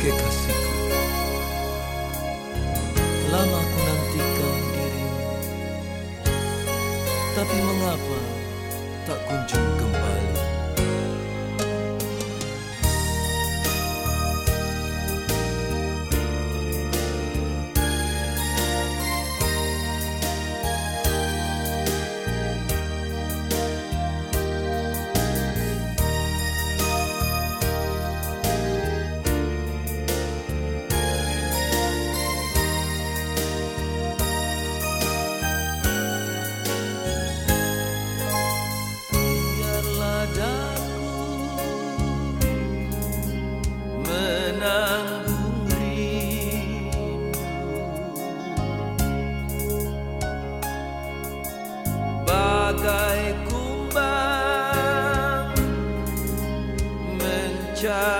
kekasihku Lama aku nantikan dirimu. Tapi mengapa tak kunjung kembali? future.